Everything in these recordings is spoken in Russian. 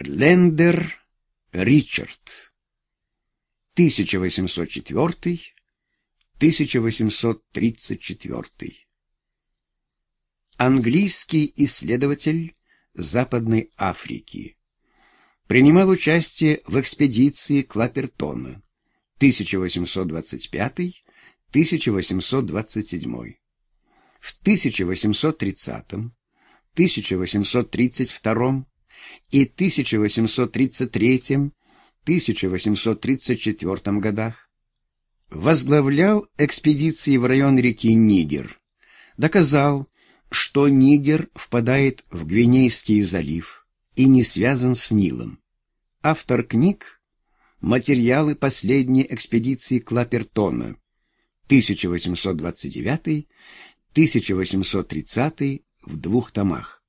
Лендер Ричард 1804-1834 Английский исследователь Западной Африки. Принимал участие в экспедиции Клапертона 1825-1827. В 1830, 1832 и 1833-1834 годах возглавлял экспедиции в район реки Нигер, доказал, что Нигер впадает в Гвинейский залив и не связан с Нилом. Автор книг «Материалы последней экспедиции Клапертона» 1829-1830 в двух томах.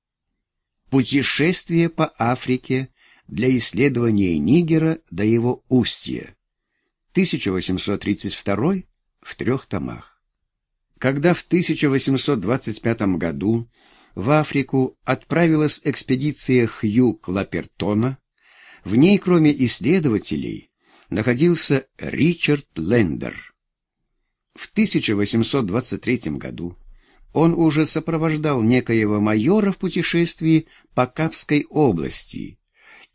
Путешествие по Африке для исследования Нигера до его устья 1832 в трех томах. Когда в 1825 году в Африку отправилась экспедиция Хью Клапертона, в ней, кроме исследователей, находился Ричард Лендер. В 1823 году он уже сопровождал некоего майора в путешествии по Капской области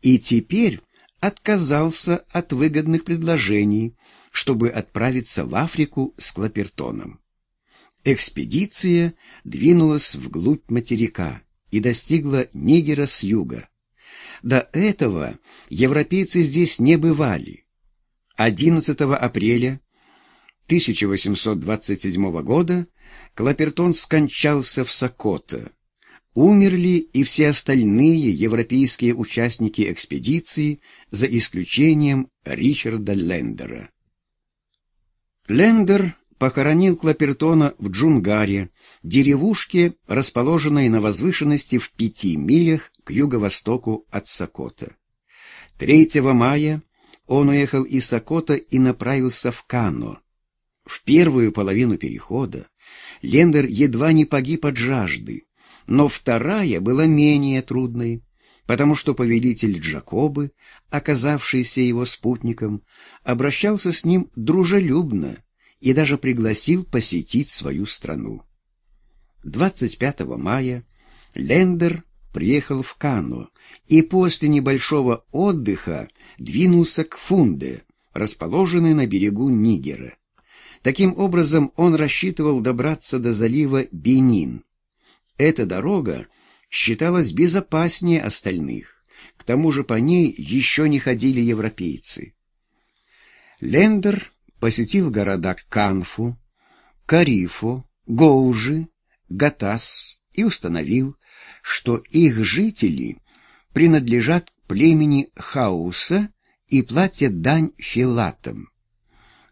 и теперь отказался от выгодных предложений, чтобы отправиться в Африку с Клапертоном. Экспедиция двинулась вглубь материка и достигла Нигера с юга. До этого европейцы здесь не бывали. 11 апреля 1827 года Клапертон скончался в Сокото. Умерли и все остальные европейские участники экспедиции, за исключением Ричарда Лендера. Лендер похоронил Клапертона в Джунгаре, деревушке, расположенной на возвышенности в пяти милях к юго-востоку от Сокота. 3 мая он уехал из Сокота и направился в Кано. В первую половину перехода Лендер едва не погиб от жажды, но вторая была менее трудной, потому что повелитель Джакобы, оказавшийся его спутником, обращался с ним дружелюбно, и даже пригласил посетить свою страну. 25 мая Лендер приехал в Кану и после небольшого отдыха двинулся к Фунде, расположенной на берегу Нигера. Таким образом, он рассчитывал добраться до залива Бенин. Эта дорога считалась безопаснее остальных, к тому же по ней еще не ходили европейцы. Лендер посетил города Канфу, Карифу, Гоужи, Гатас и установил, что их жители принадлежат племени Хауса и платят дань филатам.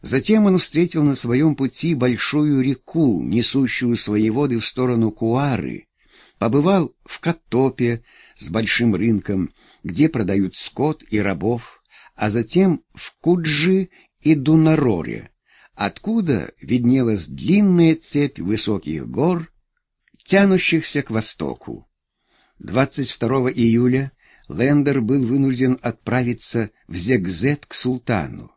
Затем он встретил на своем пути большую реку, несущую свои воды в сторону Куары, побывал в Катопе с большим рынком, где продают скот и рабов, а затем в Куджи и Дунароре, откуда виднелась длинная цепь высоких гор, тянущихся к востоку. 22 июля Лендер был вынужден отправиться в Зегзет к султану.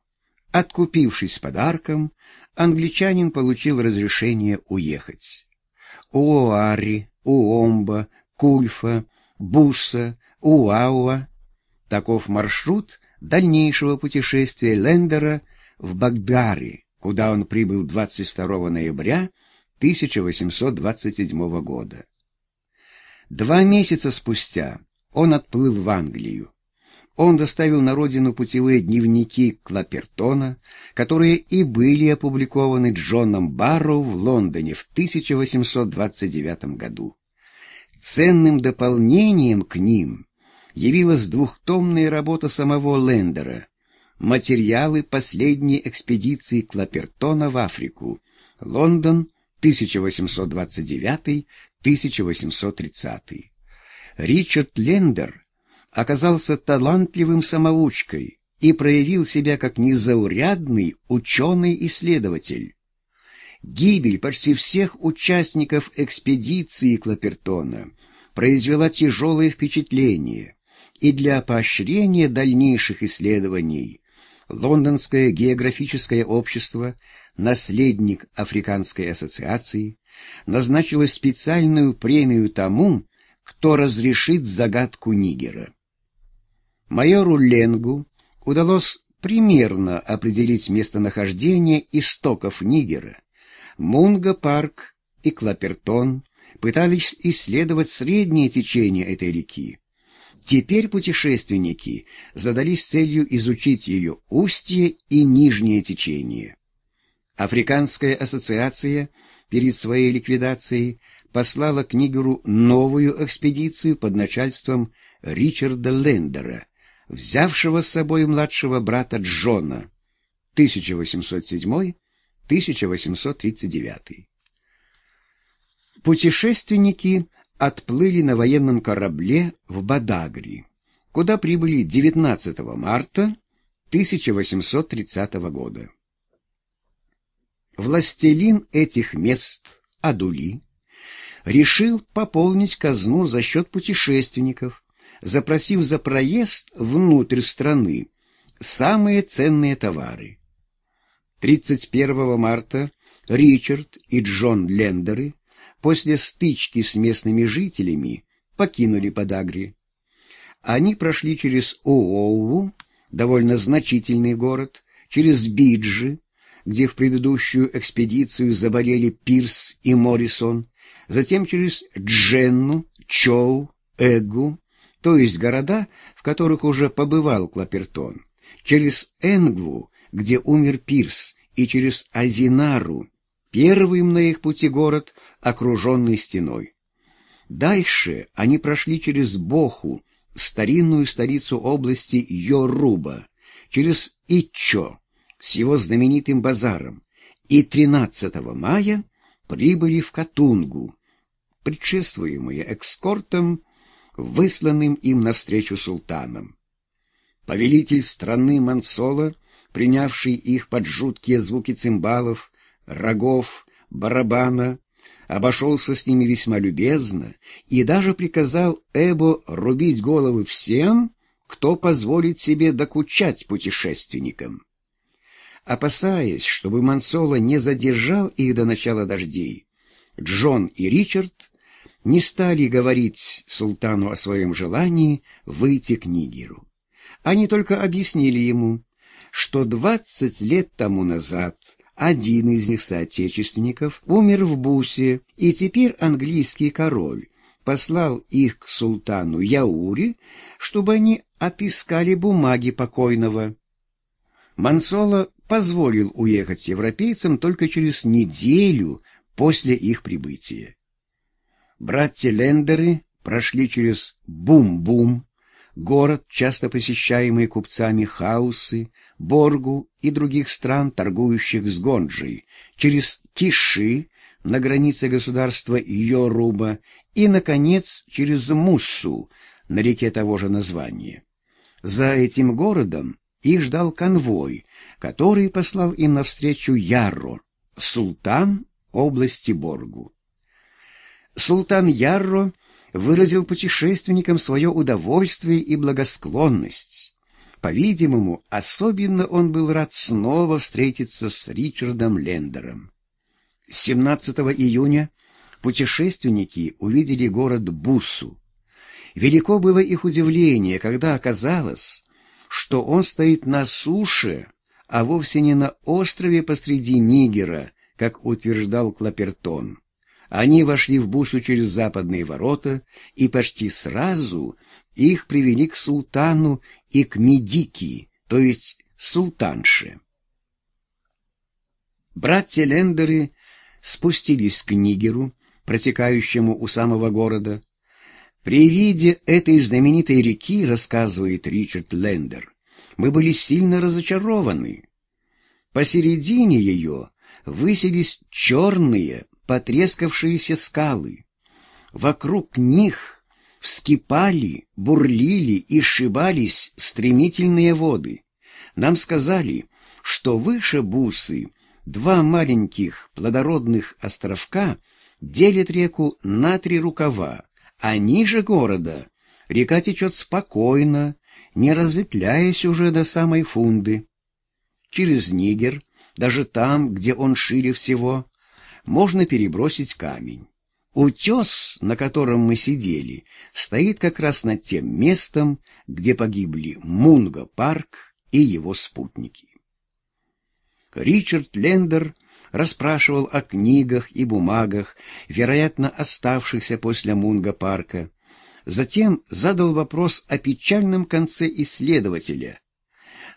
Откупившись подарком, англичанин получил разрешение уехать. Уоари, Уомба, Кульфа, Буса, Уауа — таков маршрут дальнейшего путешествия Лендера в Багдаре, куда он прибыл 22 ноября 1827 года. Два месяца спустя он отплыл в Англию. Он доставил на родину путевые дневники Клапертона, которые и были опубликованы Джоном Барроу в Лондоне в 1829 году. Ценным дополнением к ним явилась двухтомная работа самого Лендера материалы последней экспедиции Клапертона в Африку. Лондон, 1829-1830. Ричард Лендер оказался талантливым самоучкой и проявил себя как незаурядный ученый-исследователь. Гибель почти всех участников экспедиции Клапертона произвела тяжелое впечатление и для поощрения дальнейших исследований Лондонское географическое общество, наследник Африканской ассоциации, назначило специальную премию тому, кто разрешит загадку Нигера. Майору Ленгу удалось примерно определить местонахождение истоков Нигера. Мунго-парк и Клапертон пытались исследовать среднее течение этой реки. Теперь путешественники задались целью изучить ее устье и нижнее течение. Африканская ассоциация перед своей ликвидацией послала к Нигеру новую экспедицию под начальством Ричарда Лендера, взявшего с собой младшего брата Джона 1807-1839. Путешественники отплыли на военном корабле в Бадагри, куда прибыли 19 марта 1830 года. Властелин этих мест, Адули, решил пополнить казну за счет путешественников, запросив за проезд внутрь страны самые ценные товары. 31 марта Ричард и Джон Лендеры после стычки с местными жителями покинули Подагри. Они прошли через Уоуву, довольно значительный город, через Биджи, где в предыдущую экспедицию заболели Пирс и Моррисон, затем через Дженну, Чоу, Эгу, то есть города, в которых уже побывал Клапертон, через Энгву, где умер Пирс, и через Азинару, первым на их пути город, окруженный стеной. Дальше они прошли через Боху, старинную столицу области Йоруба, через Иччо с его знаменитым базаром, и 13 мая прибыли в Катунгу, предшествуемые экскортом, высланным им навстречу султанам. Повелитель страны Мансола, принявший их под жуткие звуки цимбалов, рогов, барабана, обошелся с ними весьма любезно и даже приказал Эбо рубить головы всем, кто позволит себе докучать путешественникам. Опасаясь, чтобы Мансола не задержал их до начала дождей, Джон и Ричард не стали говорить султану о своем желании выйти к Нигеру. Они только объяснили ему, что двадцать лет тому назад один из них соотечественников умер в Бусе, и теперь английский король послал их к султану Яури, чтобы они опискали бумаги покойного. Мансола позволил уехать европейцам только через неделю после их прибытия. Братья Лендеры прошли через Бум-Бум, город, часто посещаемый купцами Хаусы, Боргу и других стран, торгующих с Гонджей, через Киши на границе государства Йоруба и, наконец, через Муссу на реке того же названия. За этим городом их ждал конвой, который послал им навстречу Ярро, султан области Боргу. Султан Ярро выразил путешественникам свое удовольствие и благосклонность. По-видимому, особенно он был рад снова встретиться с Ричардом Лендером. 17 июня путешественники увидели город Бусу. Велико было их удивление, когда оказалось, что он стоит на суше, а вовсе не на острове посреди Нигера, как утверждал Клапертон. Они вошли в Бусу через западные ворота, и почти сразу их привели к султану и к Медики, то есть султанше. Братья Лендеры спустились к Нигеру, протекающему у самого города. При виде этой знаменитой реки, рассказывает Ричард Лендер, мы были сильно разочарованы. Посередине ее высились черные, потрескавшиеся скалы. Вокруг них вскипали, бурлили и сшибались стремительные воды. Нам сказали, что выше Бусы два маленьких плодородных островка делят реку на три рукава, а ниже города Река течет спокойно, не разветвляясь уже до самой фунды. Через Нигер, даже там, где он шире всего, можно перебросить камень. Утес, на котором мы сидели, стоит как раз над тем местом, где погибли Мунго-парк и его спутники. Ричард Лендер расспрашивал о книгах и бумагах, вероятно, оставшихся после Мунго-парка. Затем задал вопрос о печальном конце исследователя.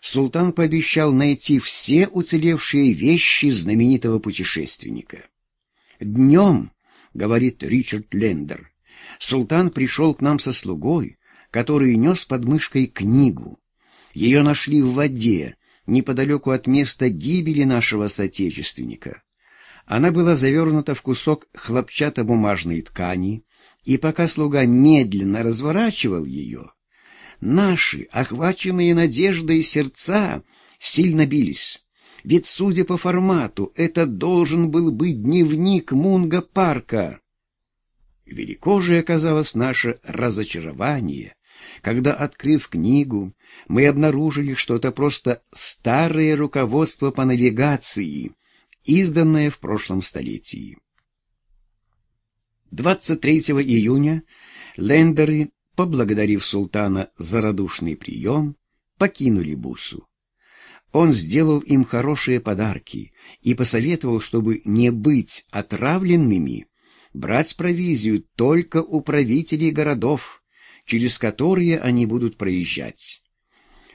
Султан пообещал найти все уцелевшие вещи знаменитого путешественника. Днем говорит Ричард Лендер. Султан пришел к нам со слугой, который нес под мышкой книгу. Ее нашли в воде, неподалеку от места гибели нашего соотечественника. Она была завернута в кусок хлопчатобумажной ткани, и пока слуга медленно разворачивал ее, наши, охваченные надеждой сердца, сильно бились. Ведь, судя по формату, это должен был быть дневник Мунга Парка. Велико же оказалось наше разочарование, когда, открыв книгу, мы обнаружили, что это просто старое руководство по навигации, изданное в прошлом столетии. 23 июня лендеры, поблагодарив султана за радушный прием, покинули Бусу. Он сделал им хорошие подарки и посоветовал, чтобы не быть отравленными, брать провизию только у правителей городов, через которые они будут проезжать.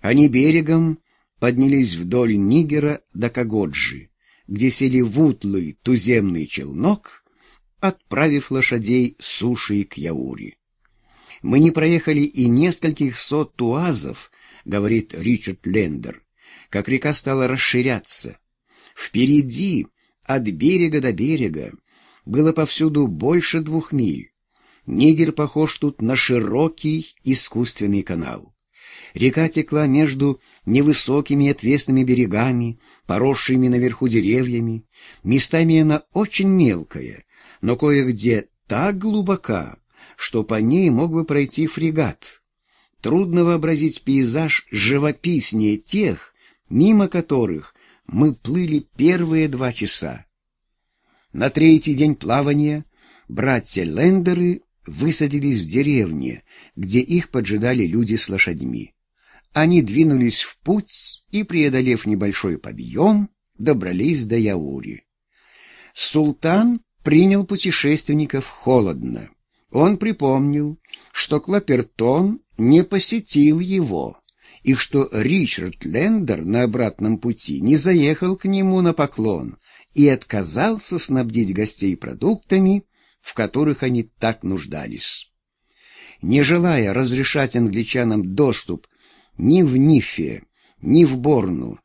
Они берегом поднялись вдоль Нигера до Кагоджи, где сели в утлый туземный челнок, отправив лошадей суши к Яури. «Мы не проехали и нескольких сот туазов», — говорит Ричард Лендер, как река стала расширяться. Впереди, от берега до берега, было повсюду больше двух миль. Нигер похож тут на широкий искусственный канал. Река текла между невысокими отвесными берегами, поросшими наверху деревьями. Местами она очень мелкая, но кое-где так глубока, что по ней мог бы пройти фрегат. Трудно вообразить пейзаж живописнее тех, мимо которых мы плыли первые два часа. На третий день плавания братья Лендеры высадились в деревне, где их поджидали люди с лошадьми. Они двинулись в путь и, преодолев небольшой подъем, добрались до Яури. Султан принял путешественников холодно. Он припомнил, что Клапертон не посетил его и что Ричард Лендер на обратном пути не заехал к нему на поклон и отказался снабдить гостей продуктами, в которых они так нуждались. Не желая разрешать англичанам доступ ни в Нифе, ни в Борну,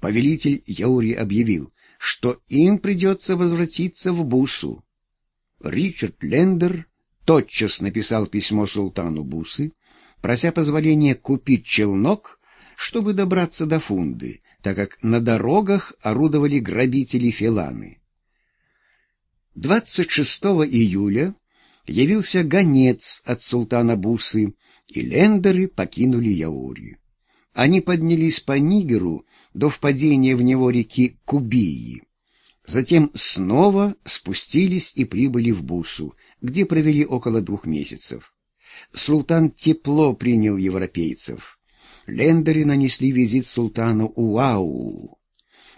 повелитель Яури объявил, что им придется возвратиться в Бусу. Ричард Лендер тотчас написал письмо султану Бусы, прося позволения купить челнок, чтобы добраться до Фунды, так как на дорогах орудовали грабители-филаны. 26 июля явился гонец от султана Бусы, и лендеры покинули Яури. Они поднялись по Нигеру до впадения в него реки Кубии. Затем снова спустились и прибыли в Бусу, где провели около двух месяцев. Султан тепло принял европейцев. Лендери нанесли визит султану Уау.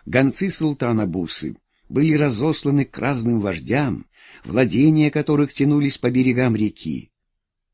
Гонцы султана Бусы были разосланы к разным вождям, владения которых тянулись по берегам реки.